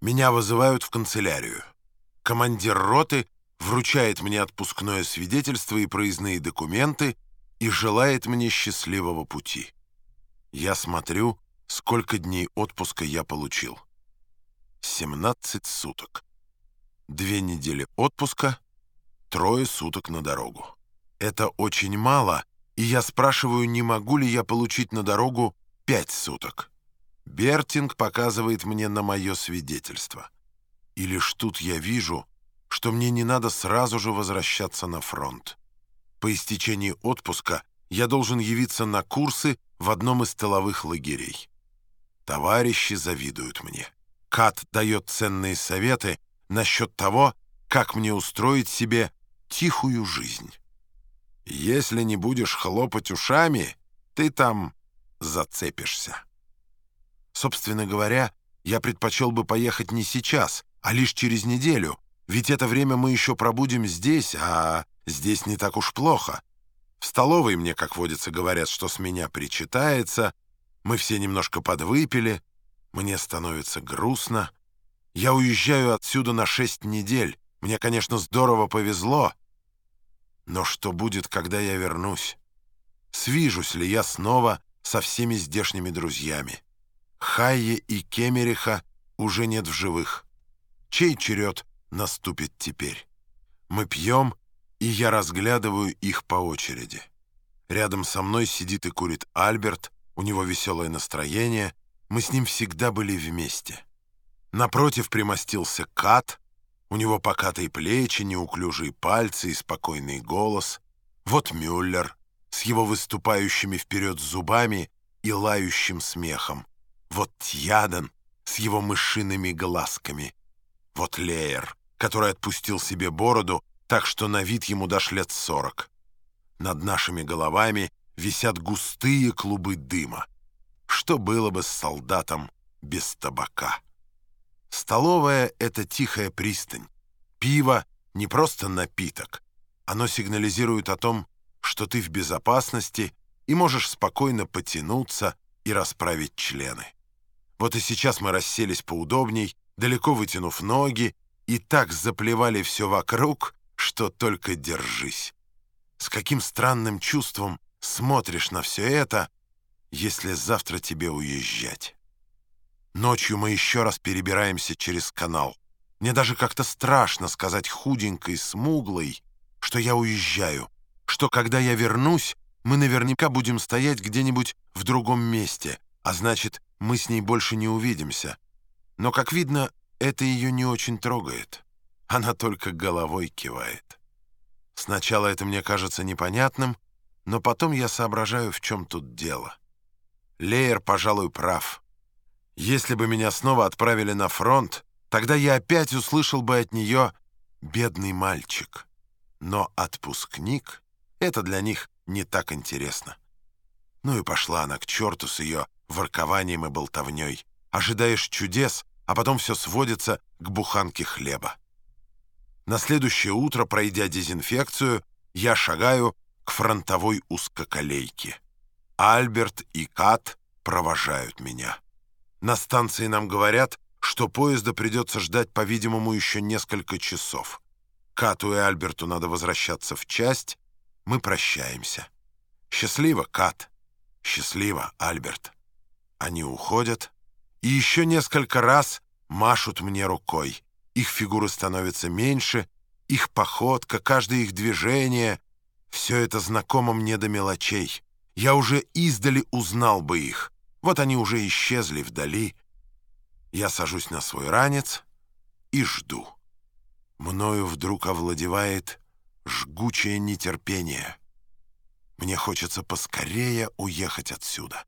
Меня вызывают в канцелярию. Командир роты вручает мне отпускное свидетельство и проездные документы и желает мне счастливого пути. Я смотрю, сколько дней отпуска я получил. 17 суток. Две недели отпуска, трое суток на дорогу. Это очень мало, и я спрашиваю, не могу ли я получить на дорогу пять суток. Бертинг показывает мне на мое свидетельство. И лишь тут я вижу, что мне не надо сразу же возвращаться на фронт. По истечении отпуска я должен явиться на курсы в одном из тыловых лагерей. Товарищи завидуют мне. Кат дает ценные советы насчет того, как мне устроить себе тихую жизнь. Если не будешь хлопать ушами, ты там зацепишься. Собственно говоря, я предпочел бы поехать не сейчас, а лишь через неделю, ведь это время мы еще пробудем здесь, а здесь не так уж плохо. В столовой мне, как водится, говорят, что с меня причитается, мы все немножко подвыпили, мне становится грустно. Я уезжаю отсюда на шесть недель. Мне, конечно, здорово повезло. Но что будет, когда я вернусь? Свижусь ли я снова со всеми здешними друзьями? Хайе и Кемериха уже нет в живых. Чей черед наступит теперь? Мы пьем, и я разглядываю их по очереди. Рядом со мной сидит и курит Альберт, у него веселое настроение, мы с ним всегда были вместе. Напротив примостился Кат, у него покатые плечи, неуклюжие пальцы и спокойный голос. Вот Мюллер с его выступающими вперед зубами и лающим смехом. Вот Тьяден с его мышиными глазками. Вот Леер, который отпустил себе бороду, так что на вид ему дашь лет сорок. Над нашими головами висят густые клубы дыма. Что было бы с солдатом без табака? Столовая — это тихая пристань. Пиво — не просто напиток. Оно сигнализирует о том, что ты в безопасности и можешь спокойно потянуться и расправить члены. Вот и сейчас мы расселись поудобней, далеко вытянув ноги, и так заплевали все вокруг, что только держись. С каким странным чувством смотришь на все это — если завтра тебе уезжать. Ночью мы еще раз перебираемся через канал. Мне даже как-то страшно сказать худенькой, смуглой, что я уезжаю, что когда я вернусь, мы наверняка будем стоять где-нибудь в другом месте, а значит, мы с ней больше не увидимся. Но, как видно, это ее не очень трогает. Она только головой кивает. Сначала это мне кажется непонятным, но потом я соображаю, в чем тут дело. Леер, пожалуй, прав. Если бы меня снова отправили на фронт, тогда я опять услышал бы от нее «бедный мальчик». Но отпускник — это для них не так интересно. Ну и пошла она к черту с ее воркованием и болтовней. Ожидаешь чудес, а потом все сводится к буханке хлеба. На следующее утро, пройдя дезинфекцию, я шагаю к фронтовой узкоколейке. Альберт и Кат провожают меня. На станции нам говорят, что поезда придется ждать, по-видимому, еще несколько часов. Кату и Альберту надо возвращаться в часть. Мы прощаемся. Счастливо, Кат. Счастливо, Альберт. Они уходят и еще несколько раз машут мне рукой. Их фигуры становятся меньше, их походка, каждое их движение — все это знакомо мне до мелочей. Я уже издали узнал бы их. Вот они уже исчезли вдали. Я сажусь на свой ранец и жду. Мною вдруг овладевает жгучее нетерпение. Мне хочется поскорее уехать отсюда.